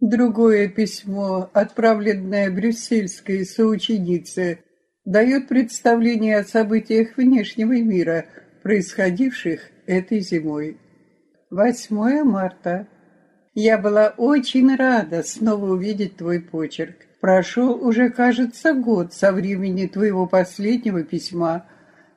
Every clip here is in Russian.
Другое письмо, отправленное брюссельской соученице, дает представление о событиях внешнего мира, происходивших этой зимой. 8 марта. Я была очень рада снова увидеть твой почерк. Прошел уже, кажется, год со времени твоего последнего письма.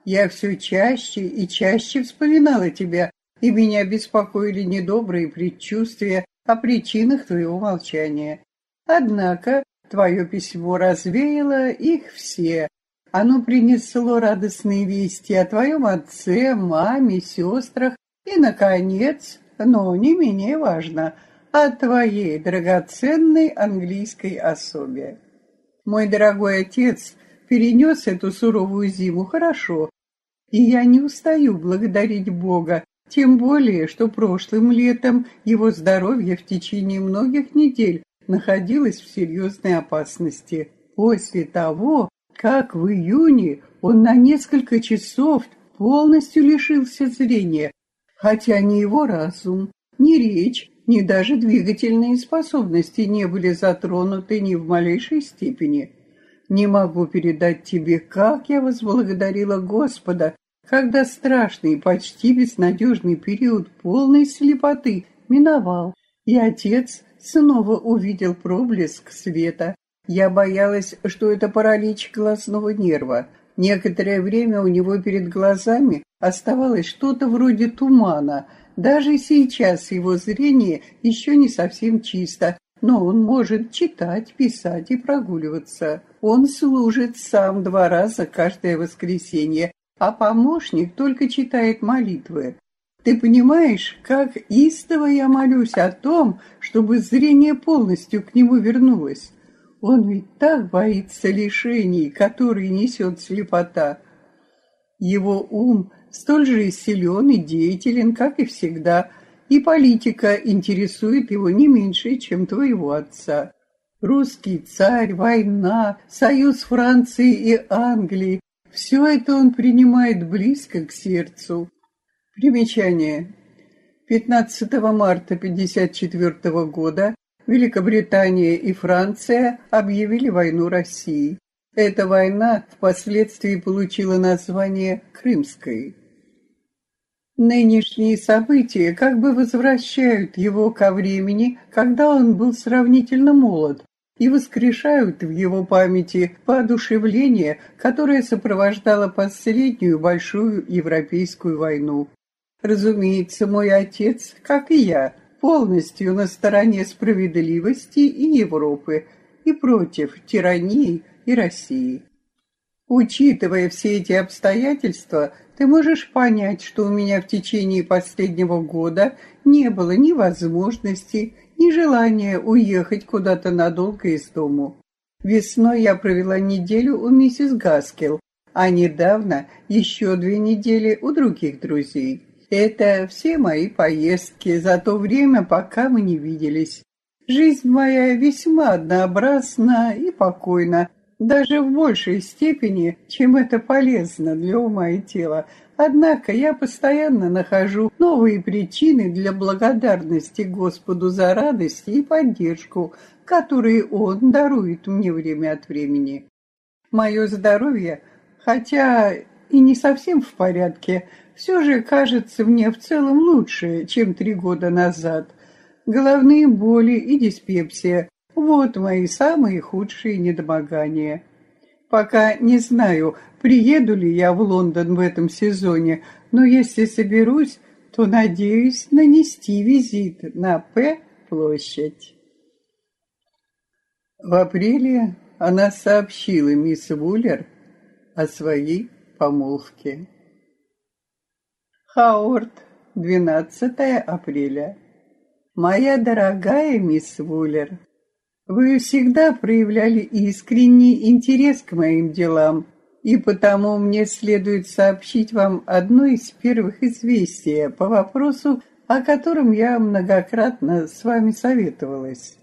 Я все чаще и чаще вспоминала тебя, и меня беспокоили недобрые предчувствия о причинах твоего молчания. Однако твое письмо развеяло их все. Оно принесло радостные вести о твоем отце, маме, сестрах и, наконец, но не менее важно, о твоей драгоценной английской особе. Мой дорогой отец перенес эту суровую зиму хорошо, и я не устаю благодарить Бога тем более, что прошлым летом его здоровье в течение многих недель находилось в серьезной опасности. После того, как в июне он на несколько часов полностью лишился зрения, хотя ни его разум, ни речь, ни даже двигательные способности не были затронуты ни в малейшей степени. Не могу передать тебе, как я возблагодарила Господа когда страшный, почти безнадежный период полной слепоты миновал, и отец снова увидел проблеск света. Я боялась, что это паралич глазного нерва. Некоторое время у него перед глазами оставалось что-то вроде тумана. Даже сейчас его зрение еще не совсем чисто, но он может читать, писать и прогуливаться. Он служит сам два раза каждое воскресенье, а помощник только читает молитвы. Ты понимаешь, как истово я молюсь о том, чтобы зрение полностью к нему вернулось. Он ведь так боится лишений, которые несет слепота. Его ум столь же силен и деятелен, как и всегда, и политика интересует его не меньше, чем твоего отца. Русский царь, война, союз Франции и Англии все это он принимает близко к сердцу. Примечание. 15 марта 1954 года Великобритания и Франция объявили войну России. Эта война впоследствии получила название Крымской. Нынешние события как бы возвращают его ко времени, когда он был сравнительно молод, и воскрешают в его памяти воодушевление, которое сопровождало последнюю большую европейскую войну. Разумеется, мой отец, как и я, полностью на стороне справедливости и Европы и против тирании и России. Учитывая все эти обстоятельства, ты можешь понять, что у меня в течение последнего года не было ни возможности, ни желания уехать куда-то надолго из дому. Весной я провела неделю у миссис Гаскел, а недавно еще две недели у других друзей. Это все мои поездки за то время, пока мы не виделись. Жизнь моя весьма однообразна и покойна, даже в большей степени, чем это полезно для ума и тела. Однако я постоянно нахожу новые причины для благодарности Господу за радость и поддержку, которые Он дарует мне время от времени. Мое здоровье, хотя и не совсем в порядке, все же кажется мне в целом лучше, чем три года назад. Головные боли и диспепсия – вот мои самые худшие недомогания. Пока не знаю, приеду ли я в Лондон в этом сезоне, но если соберусь, то надеюсь нанести визит на П-площадь. В апреле она сообщила мисс Вуллер о своей помолвке. Хауард, 12 апреля. Моя дорогая мисс Вуллер, вы всегда проявляли искренний интерес к моим делам, и потому мне следует сообщить вам одно из первых известий по вопросу, о котором я многократно с вами советовалась.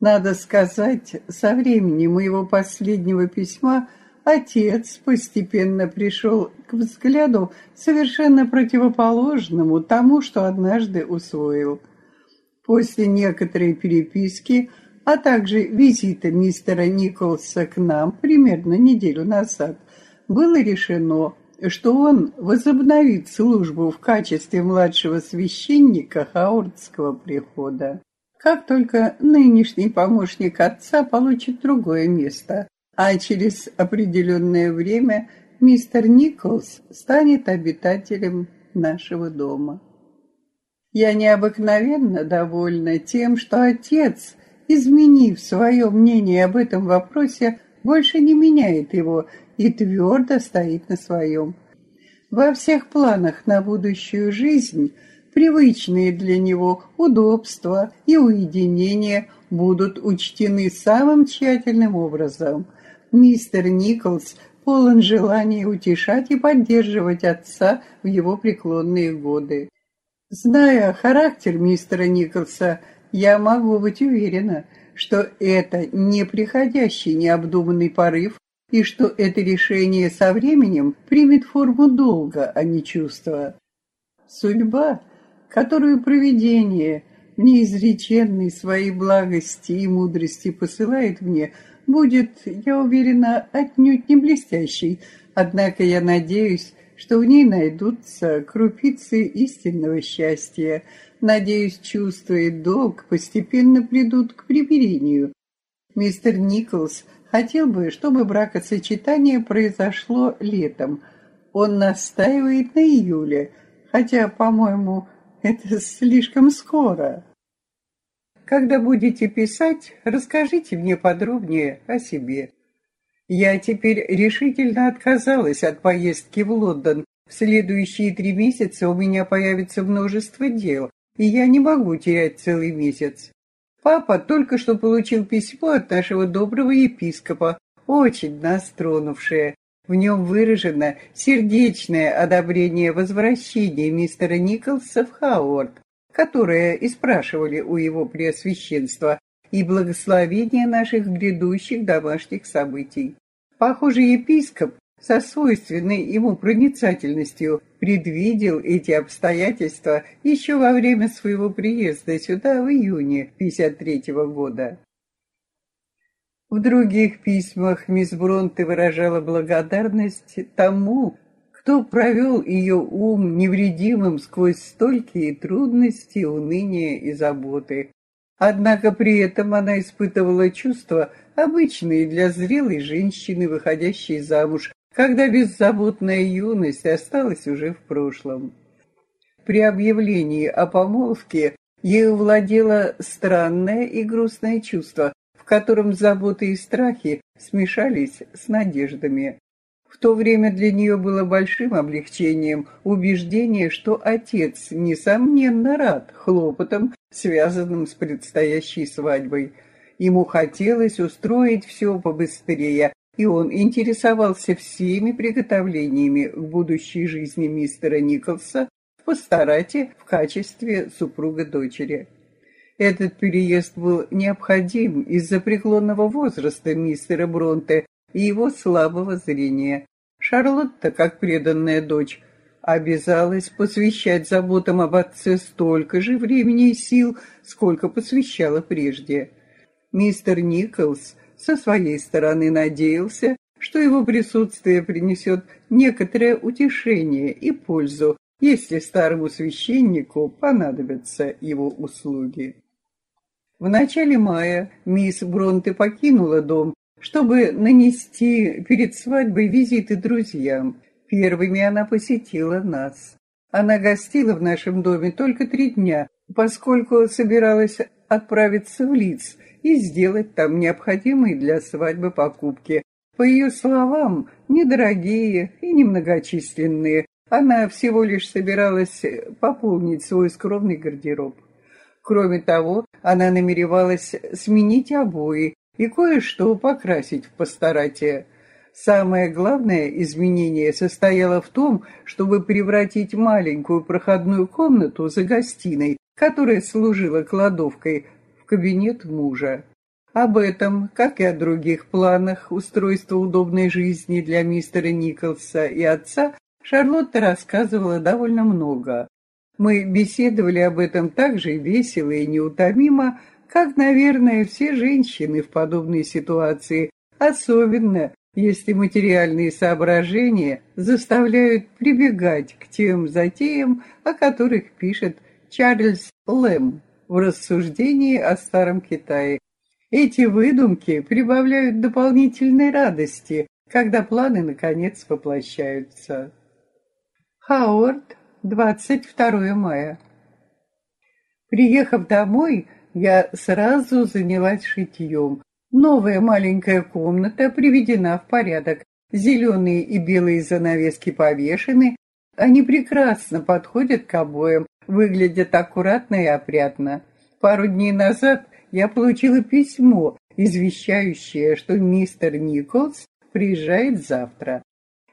Надо сказать, со времени моего последнего письма отец постепенно пришел к взгляду совершенно противоположному тому, что однажды усвоил – После некоторой переписки, а также визита мистера Николса к нам примерно неделю назад, было решено, что он возобновит службу в качестве младшего священника Хаурдского прихода. Как только нынешний помощник отца получит другое место, а через определенное время мистер Николс станет обитателем нашего дома. Я необыкновенно довольна тем, что отец, изменив свое мнение об этом вопросе, больше не меняет его и твердо стоит на своем. Во всех планах на будущую жизнь привычные для него удобства и уединение будут учтены самым тщательным образом. Мистер Николс полон желания утешать и поддерживать отца в его преклонные годы. Зная характер мистера Николса, я могу быть уверена, что это не приходящий необдуманный порыв и что это решение со временем примет форму долга, а не чувства. Судьба, которую провидение в неизреченной своей благости и мудрости посылает мне, будет, я уверена, отнюдь не блестящей, однако я надеюсь, что в ней найдутся крупицы истинного счастья. Надеюсь, чувства и долг постепенно придут к примирению. Мистер Николс хотел бы, чтобы бракосочетание произошло летом. Он настаивает на июле, хотя, по-моему, это слишком скоро. Когда будете писать, расскажите мне подробнее о себе. Я теперь решительно отказалась от поездки в Лондон. В следующие три месяца у меня появится множество дел, и я не могу терять целый месяц. Папа только что получил письмо от нашего доброго епископа, очень нас тронувшее. В нем выражено сердечное одобрение возвращения мистера Николса в Хауард, которое и спрашивали у его преосвященства, и благословение наших грядущих домашних событий. Похоже, епископ со свойственной ему проницательностью предвидел эти обстоятельства еще во время своего приезда сюда в июне 53 -го года. В других письмах мисс Бронте выражала благодарность тому, кто провел ее ум невредимым сквозь столькие трудности, уныния и заботы. Однако при этом она испытывала чувства, обычные для зрелой женщины, выходящей замуж, когда беззаботная юность осталась уже в прошлом. При объявлении о помолвке ею владело странное и грустное чувство, в котором заботы и страхи смешались с надеждами. В то время для нее было большим облегчением убеждение, что отец, несомненно, рад хлопотам, связанным с предстоящей свадьбой. Ему хотелось устроить все побыстрее, и он интересовался всеми приготовлениями к будущей жизни мистера Николса в Пасторате в качестве супруга дочери. Этот переезд был необходим из-за преклонного возраста мистера Бронте и его слабого зрения. Шарлотта, как преданная дочь, обязалась посвящать заботам об отце столько же времени и сил, сколько посвящала прежде. Мистер Николс со своей стороны надеялся, что его присутствие принесет некоторое утешение и пользу, если старому священнику понадобятся его услуги. В начале мая мисс Бронте покинула дом чтобы нанести перед свадьбой визиты друзьям. Первыми она посетила нас. Она гостила в нашем доме только три дня, поскольку собиралась отправиться в Лиц и сделать там необходимые для свадьбы покупки. По ее словам, недорогие и немногочисленные. Она всего лишь собиралась пополнить свой скромный гардероб. Кроме того, она намеревалась сменить обои и кое-что покрасить в пасторате. Самое главное изменение состояло в том, чтобы превратить маленькую проходную комнату за гостиной, которая служила кладовкой, в кабинет мужа. Об этом, как и о других планах устройства удобной жизни для мистера Николса и отца, Шарлотта рассказывала довольно много. Мы беседовали об этом так же весело и неутомимо, как, наверное, все женщины в подобной ситуации, особенно если материальные соображения заставляют прибегать к тем затеям, о которых пишет Чарльз Лэм в рассуждении о Старом Китае. Эти выдумки прибавляют дополнительной радости, когда планы наконец воплощаются. Хауард, 22 мая. Приехав домой, я сразу занялась шитьем. Новая маленькая комната приведена в порядок. Зеленые и белые занавески повешены. Они прекрасно подходят к обоям, выглядят аккуратно и опрятно. Пару дней назад я получила письмо, извещающее, что мистер Николс приезжает завтра.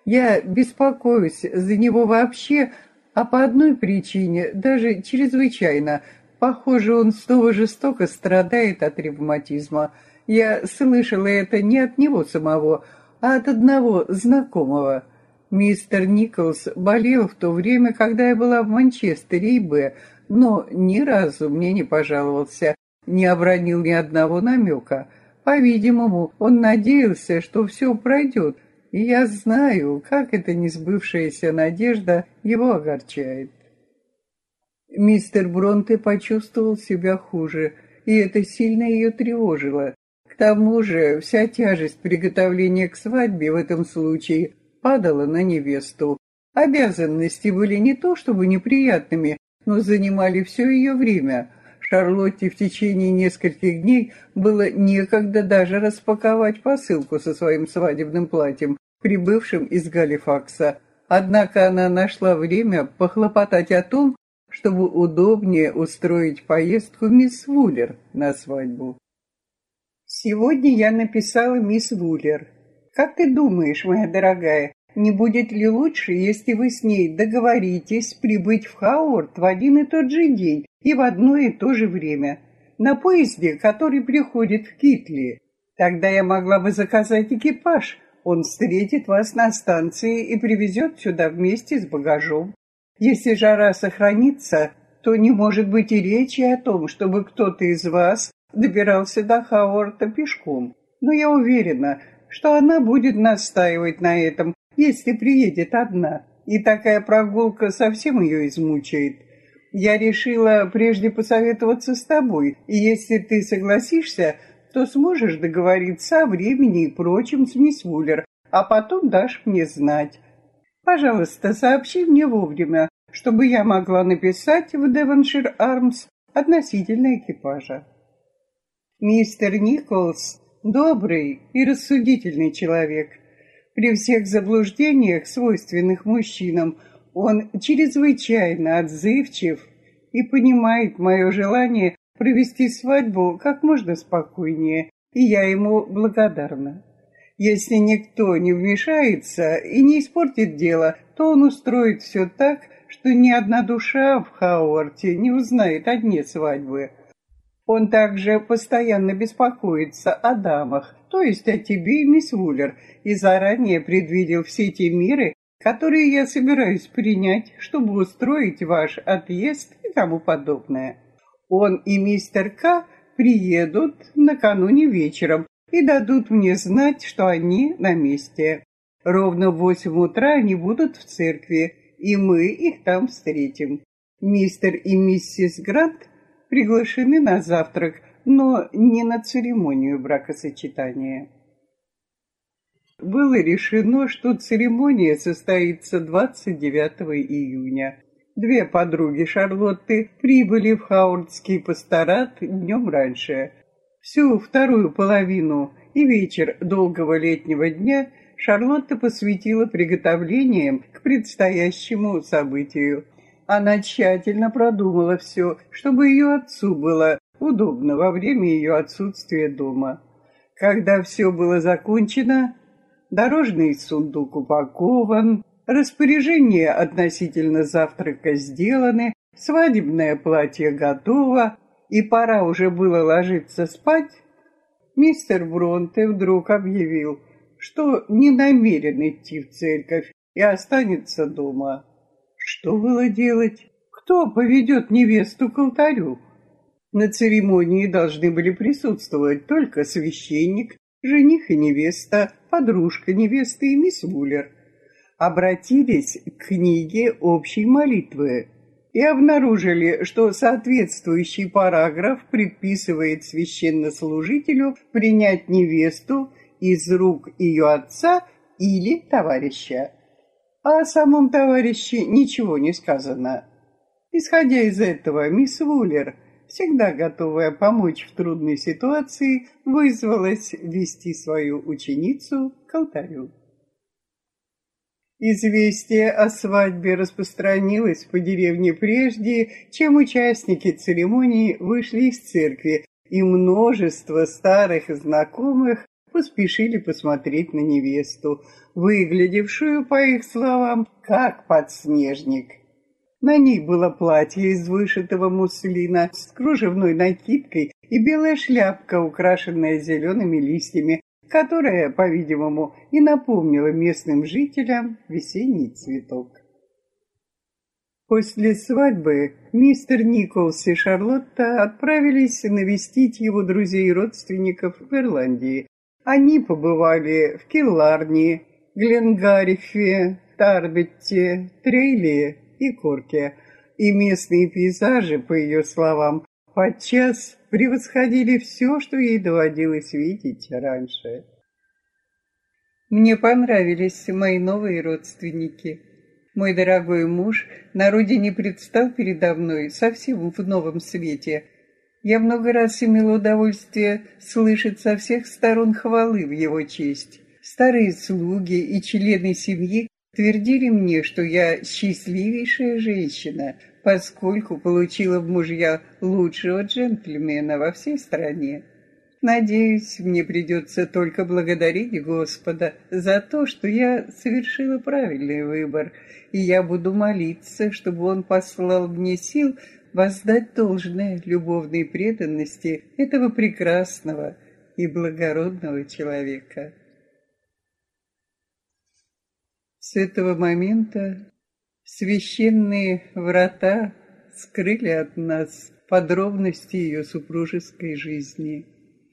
Я беспокоюсь за него вообще, а по одной причине, даже чрезвычайно. Похоже, он снова жестоко страдает от ревматизма. Я слышала это не от него самого, а от одного знакомого. Мистер Николс болел в то время, когда я была в Манчестере и Б, но ни разу мне не пожаловался, не обронил ни одного намека. По-видимому, он надеялся, что все пройдет, и я знаю, как эта несбывшаяся надежда его огорчает. Мистер Бронте почувствовал себя хуже, и это сильно ее тревожило. К тому же вся тяжесть приготовления к свадьбе в этом случае падала на невесту. Обязанности были не то чтобы неприятными, но занимали все ее время. Шарлотте в течение нескольких дней было некогда даже распаковать посылку со своим свадебным платьем, прибывшим из Галифакса. Однако она нашла время похлопотать о том, чтобы удобнее устроить поездку мисс Вуллер на свадьбу. Сегодня я написала мисс Вуллер. Как ты думаешь, моя дорогая, не будет ли лучше, если вы с ней договоритесь прибыть в Хауард в один и тот же день и в одно и то же время, на поезде, который приходит в Китли? Тогда я могла бы заказать экипаж. Он встретит вас на станции и привезет сюда вместе с багажом. Если жара сохранится, то не может быть и речи о том, чтобы кто-то из вас добирался до Хауарта пешком, но я уверена, что она будет настаивать на этом, если приедет одна, и такая прогулка совсем ее измучает. Я решила прежде посоветоваться с тобой, и если ты согласишься, то сможешь договориться о времени и прочем с мисс Вуллер, а потом дашь мне знать. Пожалуйста, сообщи мне вовремя, чтобы я могла написать в Девоншир Армс относительно экипажа. Мистер Николс добрый и рассудительный человек. При всех заблуждениях, свойственных мужчинам, он чрезвычайно отзывчив и понимает мое желание провести свадьбу как можно спокойнее, и я ему благодарна. Если никто не вмешается и не испортит дело, то он устроит все так, что ни одна душа в Хауарте не узнает о дне свадьбы. Он также постоянно беспокоится о дамах, то есть о тебе, мисс Вуллер, и заранее предвидел все те меры, которые я собираюсь принять, чтобы устроить ваш отъезд и тому подобное. Он и мистер К. приедут накануне вечером и дадут мне знать, что они на месте. Ровно в восемь утра они будут в церкви, и мы их там встретим. Мистер и миссис Грант приглашены на завтрак, но не на церемонию бракосочетания. Было решено, что церемония состоится 29 июня. Две подруги Шарлотты прибыли в Хаурдский пасторат днем раньше. Всю вторую половину и вечер долгого летнего дня Шарлотта посвятила приготовлениям к предстоящему событию. Она тщательно продумала все, чтобы ее отцу было удобно во время ее отсутствия дома. Когда все было закончено, дорожный сундук упакован, распоряжения относительно завтрака сделаны, свадебное платье готово, и пора уже было ложиться спать, мистер Бронте вдруг объявил, что не намерен идти в церковь и останется дома. Что было делать? Кто поведет невесту к алтарю? На церемонии должны были присутствовать только священник, жених и невеста, подружка невесты и мисс Вуллер. Обратились к книге общей молитвы и обнаружили, что соответствующий параграф предписывает священнослужителю принять невесту из рук ее отца или товарища. А о самом товарище ничего не сказано. Исходя из этого, мисс Вуллер, всегда готовая помочь в трудной ситуации, вызвалась вести свою ученицу к алтарю. Известие о свадьбе распространилось по деревне прежде, чем участники церемонии вышли из церкви, и множество старых знакомых поспешили посмотреть на невесту, выглядевшую, по их словам, как подснежник. На ней было платье из вышитого муслина с кружевной накидкой и белая шляпка, украшенная зелеными листьями, которая, по-видимому, и напомнила местным жителям весенний цветок. После свадьбы мистер Николс и Шарлотта отправились навестить его друзей и родственников в Ирландии. Они побывали в Килларни, Гленгарифе, Тарбетте, Трейле и Корке, и местные пейзажи, по ее словам, подчас превосходили все, что ей доводилось видеть раньше. Мне понравились мои новые родственники. Мой дорогой муж на родине предстал передо мной совсем в новом свете. Я много раз имела удовольствие слышать со всех сторон хвалы в его честь. Старые слуги и члены семьи твердили мне, что я счастливейшая женщина, поскольку получила в мужья лучшего джентльмена во всей стране. Надеюсь, мне придется только благодарить Господа за то, что я совершила правильный выбор, и я буду молиться, чтобы Он послал мне сил воздать должное любовной преданности этого прекрасного и благородного человека. С этого момента священные врата скрыли от нас подробности ее супружеской жизни.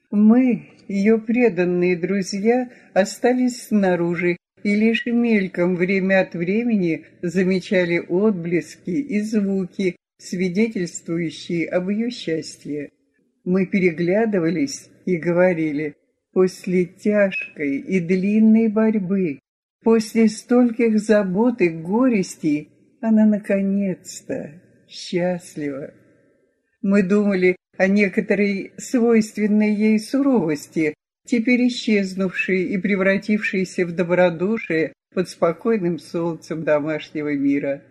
Мы, ее преданные друзья, остались снаружи и лишь мельком время от времени замечали отблески и звуки, свидетельствующие об ее счастье. Мы переглядывались и говорили, после тяжкой и длинной борьбы После стольких забот и горестей она наконец-то счастлива. Мы думали о некоторой свойственной ей суровости, теперь исчезнувшей и превратившейся в добродушие под спокойным солнцем домашнего мира.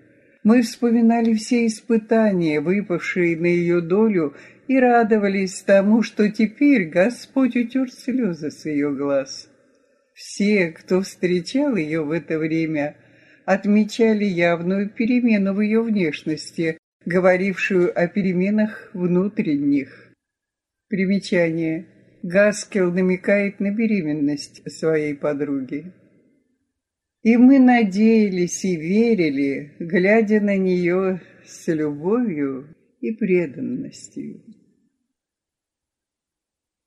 Мы вспоминали все испытания, выпавшие на ее долю, и радовались тому, что теперь Господь утер слезы с ее глаз. Все, кто встречал ее в это время, отмечали явную перемену в ее внешности, говорившую о переменах внутренних. Примечание. Гаскел намекает на беременность своей подруги. И мы надеялись и верили, глядя на нее с любовью и преданностью.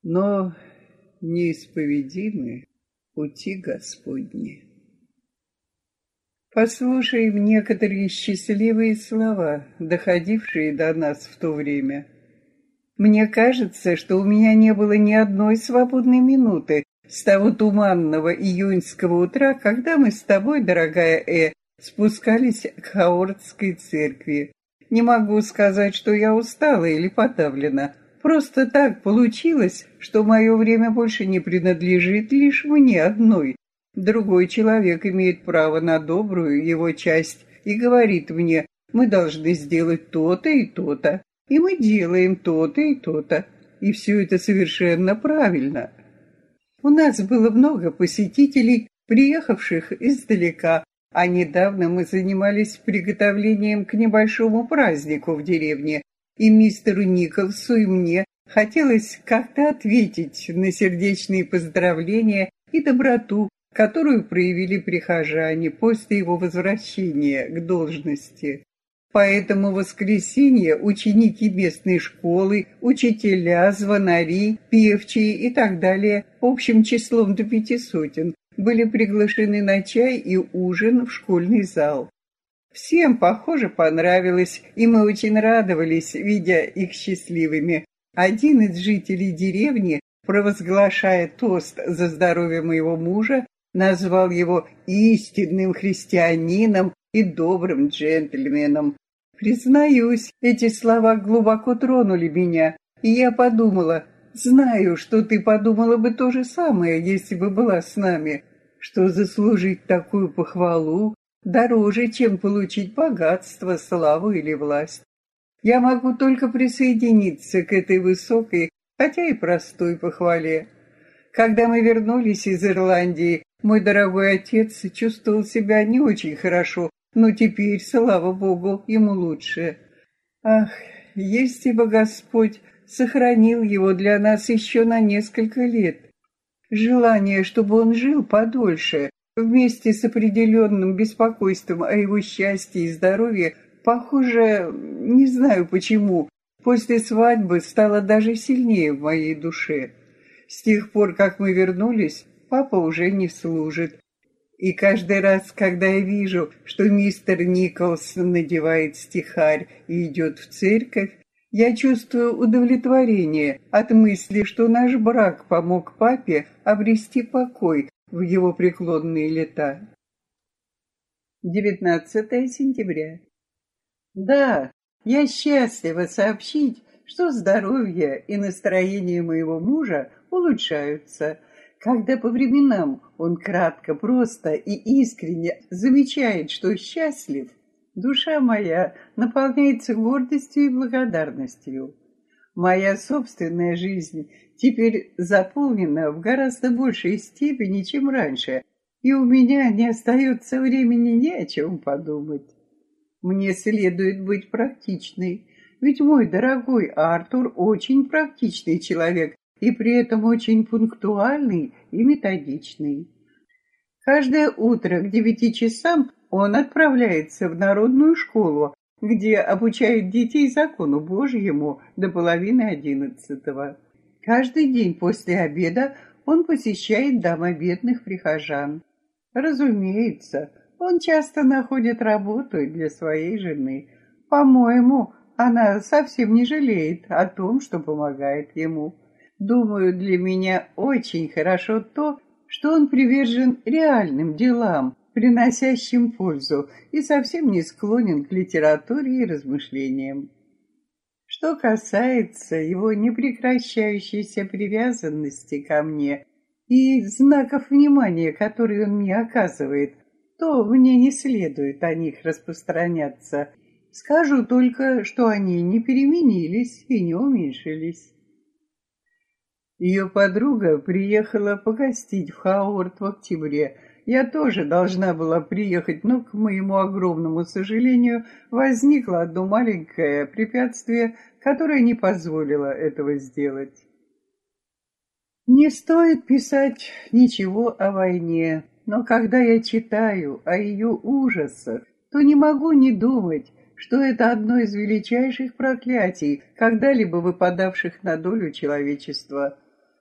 Но неисповедимы пути Господни. Послушаем некоторые счастливые слова, доходившие до нас в то время. Мне кажется, что у меня не было ни одной свободной минуты с того туманного июньского утра, когда мы с тобой, дорогая Э, спускались к Хаордской церкви. Не могу сказать, что я устала или подавлена, Просто так получилось, что мое время больше не принадлежит лишь мне одной. Другой человек имеет право на добрую его часть и говорит мне, мы должны сделать то-то и то-то, и мы делаем то-то и то-то, и все это совершенно правильно. У нас было много посетителей, приехавших издалека, а недавно мы занимались приготовлением к небольшому празднику в деревне, и мистеру Николсу, и мне хотелось как-то ответить на сердечные поздравления и доброту, которую проявили прихожане после его возвращения к должности. Поэтому в воскресенье ученики местной школы, учителя, звонари, певчие и так далее, общим числом до пяти сотен, были приглашены на чай и ужин в школьный зал. Всем, похоже, понравилось, и мы очень радовались, видя их счастливыми. Один из жителей деревни, провозглашая тост за здоровье моего мужа, назвал его истинным христианином и добрым джентльменом. Признаюсь, эти слова глубоко тронули меня, и я подумала, знаю, что ты подумала бы то же самое, если бы была с нами, что заслужить такую похвалу дороже, чем получить богатство, славу или власть. Я могу только присоединиться к этой высокой, хотя и простой похвале. Когда мы вернулись из Ирландии, мой дорогой отец чувствовал себя не очень хорошо но теперь, слава Богу, ему лучше. Ах, если бы Господь сохранил его для нас еще на несколько лет. Желание, чтобы он жил подольше, вместе с определенным беспокойством о его счастье и здоровье, похоже, не знаю почему, после свадьбы стало даже сильнее в моей душе. С тех пор, как мы вернулись, папа уже не служит, и каждый раз, когда я вижу, что мистер Николсон надевает стихарь и идет в церковь, я чувствую удовлетворение от мысли, что наш брак помог папе обрести покой в его преклонные лета. 19 сентября. Да, я счастлива сообщить, что здоровье и настроение моего мужа улучшаются – когда по временам он кратко, просто и искренне замечает, что счастлив, душа моя наполняется гордостью и благодарностью. Моя собственная жизнь теперь заполнена в гораздо большей степени, чем раньше, и у меня не остается времени ни о чем подумать. Мне следует быть практичной, ведь мой дорогой Артур очень практичный человек и при этом очень пунктуальный и методичный. Каждое утро к девяти часам он отправляется в народную школу, где обучает детей закону Божьему до половины одиннадцатого. Каждый день после обеда он посещает дома бедных прихожан. Разумеется, он часто находит работу для своей жены. По-моему, она совсем не жалеет о том, что помогает ему. Думаю, для меня очень хорошо то, что он привержен реальным делам, приносящим пользу, и совсем не склонен к литературе и размышлениям. Что касается его непрекращающейся привязанности ко мне и знаков внимания, которые он мне оказывает, то мне не следует о них распространяться. Скажу только, что они не переменились и не уменьшились. Ее подруга приехала погостить в Хаорт в октябре. Я тоже должна была приехать, но, к моему огромному сожалению, возникло одно маленькое препятствие, которое не позволило этого сделать. Не стоит писать ничего о войне, но когда я читаю о ее ужасах, то не могу не думать, что это одно из величайших проклятий, когда-либо выпадавших на долю человечества.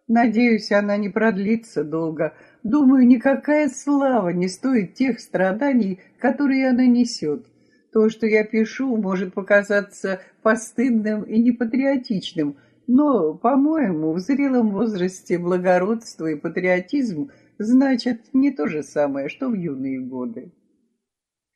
Надеюсь, она не продлится долго. Думаю, никакая слава не стоит тех страданий, которые она несет. То, что я пишу, может показаться постыдным и непатриотичным, но, по-моему, в зрелом возрасте благородство и патриотизм значат не то же самое, что в юные годы.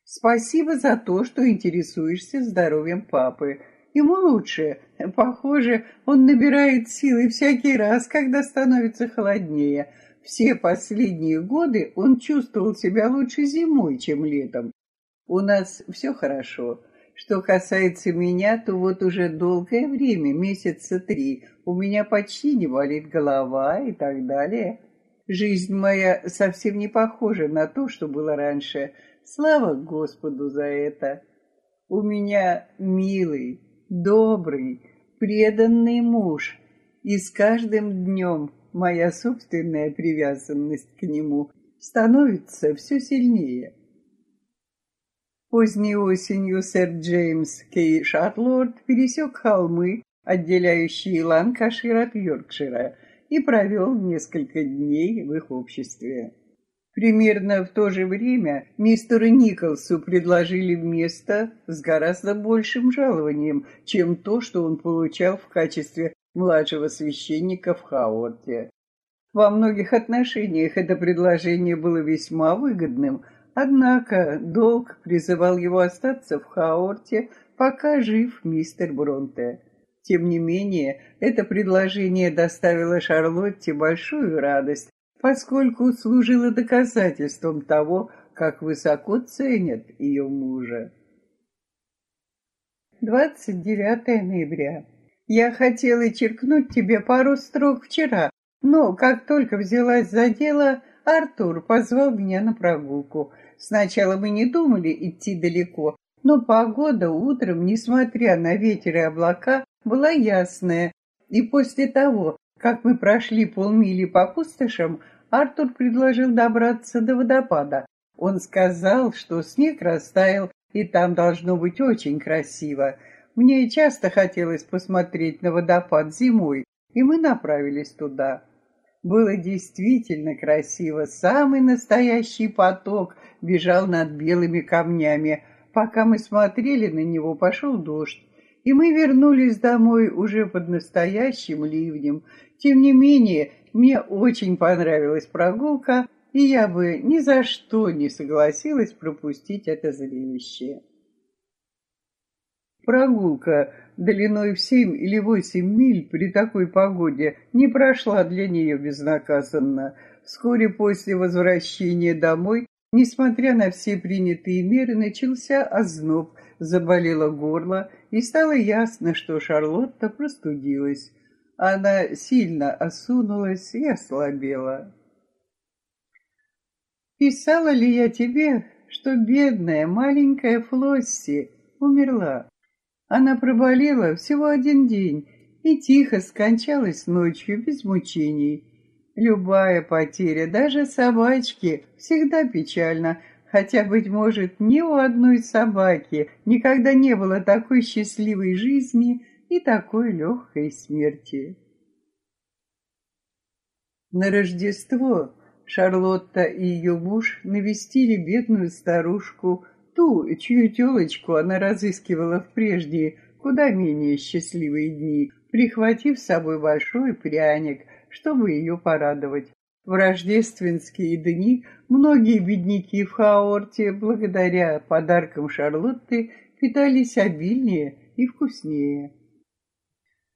Спасибо за то, что интересуешься здоровьем папы. Ему лучше. Похоже, он набирает силы всякий раз, когда становится холоднее. Все последние годы он чувствовал себя лучше зимой, чем летом. У нас все хорошо. Что касается меня, то вот уже долгое время, месяца три, у меня почти не болит голова и так далее. Жизнь моя совсем не похожа на то, что было раньше. Слава Господу за это. У меня милый, добрый, преданный муж, и с каждым днем моя собственная привязанность к нему становится все сильнее. Поздней осенью сэр Джеймс Кей Шатлорд пересек холмы, отделяющие Ланкашир от Йоркшира, и провел несколько дней в их обществе. Примерно в то же время мистеру Николсу предложили место с гораздо большим жалованием, чем то, что он получал в качестве младшего священника в Хауарте. Во многих отношениях это предложение было весьма выгодным, однако долг призывал его остаться в Хаорте, пока жив мистер Бронте. Тем не менее, это предложение доставило Шарлотте большую радость, поскольку служило доказательством того, как высоко ценят ее мужа. 29 ноября. Я хотела черкнуть тебе пару строк вчера, но как только взялась за дело, Артур позвал меня на прогулку. Сначала мы не думали идти далеко, но погода утром, несмотря на ветер и облака, была ясная. И после того, как мы прошли полмили по пустошам, Артур предложил добраться до водопада. Он сказал, что снег растаял, и там должно быть очень красиво. Мне часто хотелось посмотреть на водопад зимой, и мы направились туда. Было действительно красиво, самый настоящий поток бежал над белыми камнями. Пока мы смотрели на него, пошел дождь, и мы вернулись домой уже под настоящим ливнем. Тем не менее, мне очень понравилась прогулка, и я бы ни за что не согласилась пропустить это зрелище. Прогулка длиной в семь или восемь миль при такой погоде не прошла для нее безнаказанно. Вскоре после возвращения домой, несмотря на все принятые меры, начался озноб, заболело горло, и стало ясно, что Шарлотта простудилась. Она сильно осунулась и ослабела. «Писала ли я тебе, что бедная маленькая Флосси умерла?» Она проболела всего один день и тихо скончалась ночью без мучений. Любая потеря, даже собачки, всегда печальна, хотя, быть может, ни у одной собаки никогда не было такой счастливой жизни и такой легкой смерти. На Рождество Шарлотта и ее муж навестили бедную старушку ту, чью телочку она разыскивала в прежние, куда менее счастливые дни, прихватив с собой большой пряник, чтобы ее порадовать. В рождественские дни многие бедняки в Хаорте, благодаря подаркам Шарлотты, питались обильнее и вкуснее.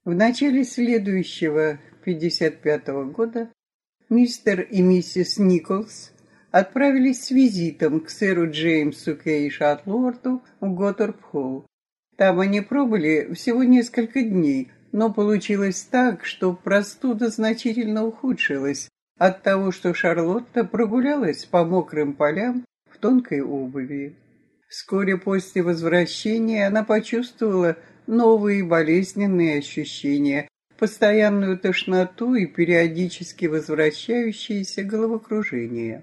В начале следующего 55 -го года мистер и миссис Николс отправились с визитом к сэру Джеймсу Кей Шатлорду в Готтерп-Холл. Там они пробыли всего несколько дней, но получилось так, что простуда значительно ухудшилась от того, что Шарлотта прогулялась по мокрым полям в тонкой обуви. Вскоре после возвращения она почувствовала новые болезненные ощущения, постоянную тошноту и периодически возвращающееся головокружение.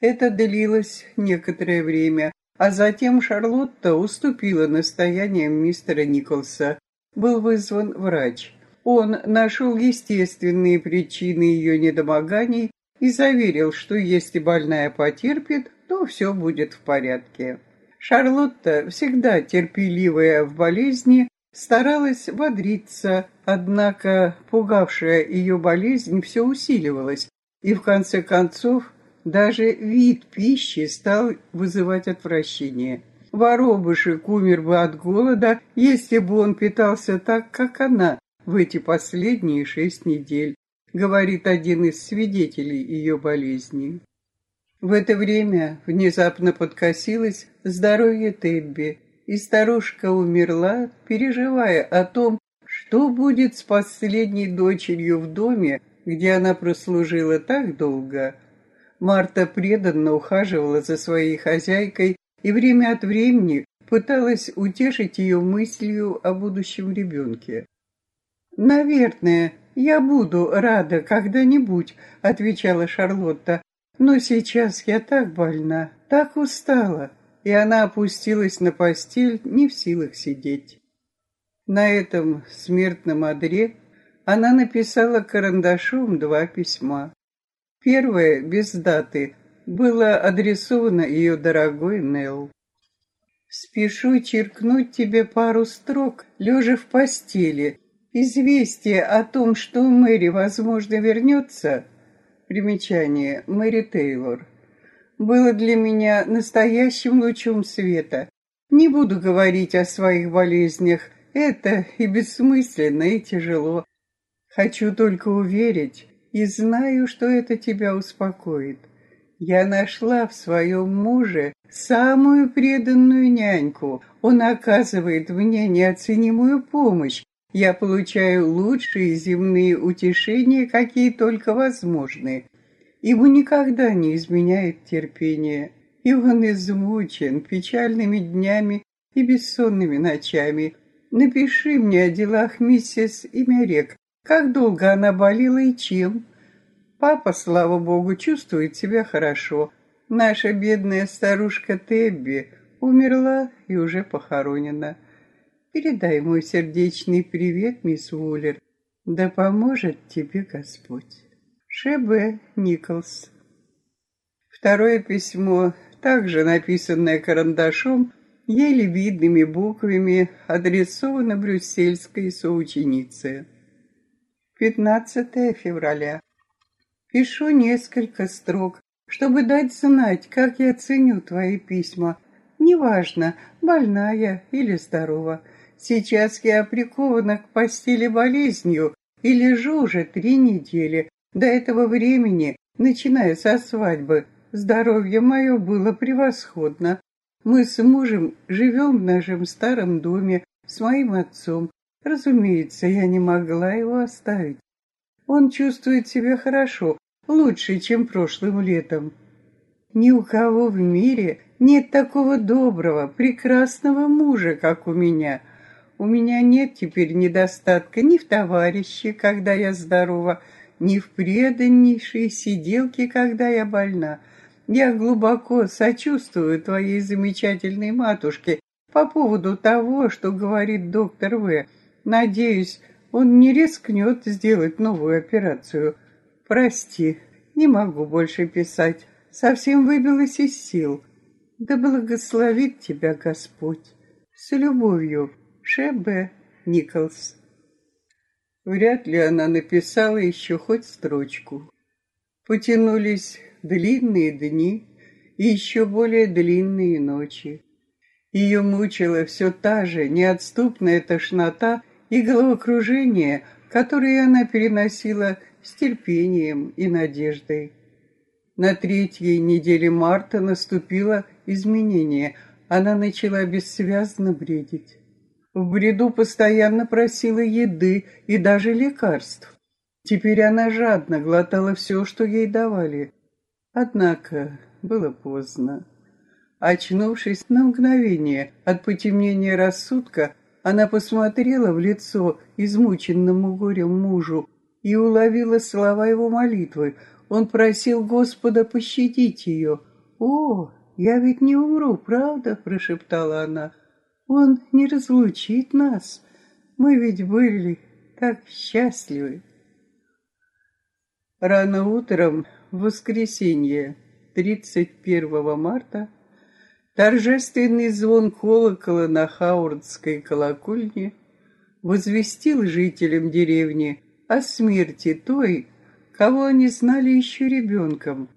Это длилось некоторое время, а затем Шарлотта уступила настояниям мистера Николса. Был вызван врач. Он нашел естественные причины ее недомоганий и заверил, что если больная потерпит, то все будет в порядке. Шарлотта, всегда терпеливая в болезни, старалась бодриться, однако пугавшая ее болезнь все усиливалась, и в конце концов даже вид пищи стал вызывать отвращение. Воробушек умер бы от голода, если бы он питался так, как она в эти последние шесть недель, говорит один из свидетелей ее болезни. В это время внезапно подкосилось здоровье Тебби, и старушка умерла, переживая о том, что будет с последней дочерью в доме, где она прослужила так долго, Марта преданно ухаживала за своей хозяйкой и время от времени пыталась утешить ее мыслью о будущем ребенке. «Наверное, я буду рада когда-нибудь», — отвечала Шарлотта, «но сейчас я так больна, так устала». и она опустилась на постель, не в силах сидеть. На этом смертном одре она написала карандашом два письма. Первое, без даты, было адресовано ее дорогой Нелл. «Спешу черкнуть тебе пару строк, лежа в постели. Известие о том, что Мэри, возможно, вернется...» Примечание. Мэри Тейлор. «Было для меня настоящим лучом света. Не буду говорить о своих болезнях. Это и бессмысленно, и тяжело. Хочу только уверить, и знаю, что это тебя успокоит. Я нашла в своем муже самую преданную няньку. Он оказывает мне неоценимую помощь. Я получаю лучшие земные утешения, какие только возможны. Ему никогда не изменяет терпение. И он измучен печальными днями и бессонными ночами. Напиши мне о делах миссис Имярек, как долго она болела и чем? Папа, слава богу, чувствует себя хорошо. Наша бедная старушка Тебби умерла и уже похоронена. Передай мой сердечный привет, мисс Вуллер. Да поможет тебе Господь. Ш.Б. Николс. Второе письмо, также написанное карандашом, еле видными буквами, адресовано брюссельской соученице. 15 февраля. Пишу несколько строк, чтобы дать знать, как я ценю твои письма. Неважно, больна я или здорова. Сейчас я прикована к постели болезнью и лежу уже три недели. До этого времени, начиная со свадьбы, здоровье мое было превосходно. Мы с мужем живем в нашем старом доме с моим отцом, Разумеется, я не могла его оставить. Он чувствует себя хорошо, лучше, чем прошлым летом. Ни у кого в мире нет такого доброго, прекрасного мужа, как у меня. У меня нет теперь недостатка ни в товарище, когда я здорова, ни в преданнейшей сиделке, когда я больна. Я глубоко сочувствую твоей замечательной матушке по поводу того, что говорит доктор В. Надеюсь, он не рискнет сделать новую операцию. Прости, не могу больше писать. Совсем выбилась из сил. Да благословит тебя Господь. С любовью, Ш.Б. Николс. Вряд ли она написала еще хоть строчку. Потянулись длинные дни и еще более длинные ночи. Ее мучила все та же неотступная тошнота и головокружение, которые она переносила с терпением и надеждой. На третьей неделе марта наступило изменение. Она начала бессвязно бредить. В бреду постоянно просила еды и даже лекарств. Теперь она жадно глотала все, что ей давали. Однако было поздно. Очнувшись на мгновение от потемнения рассудка, она посмотрела в лицо измученному горем мужу и уловила слова его молитвы. Он просил Господа пощадить ее. «О, я ведь не умру, правда?» – прошептала она. «Он не разлучит нас. Мы ведь были так счастливы». Рано утром, в воскресенье, 31 марта, Торжественный звон колокола на Хаурдской колокольне возвестил жителям деревни о смерти той, кого они знали еще ребенком,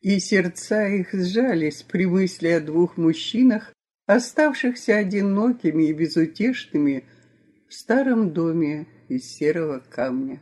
и сердца их сжались при мысли о двух мужчинах, оставшихся одинокими и безутешными в старом доме из серого камня.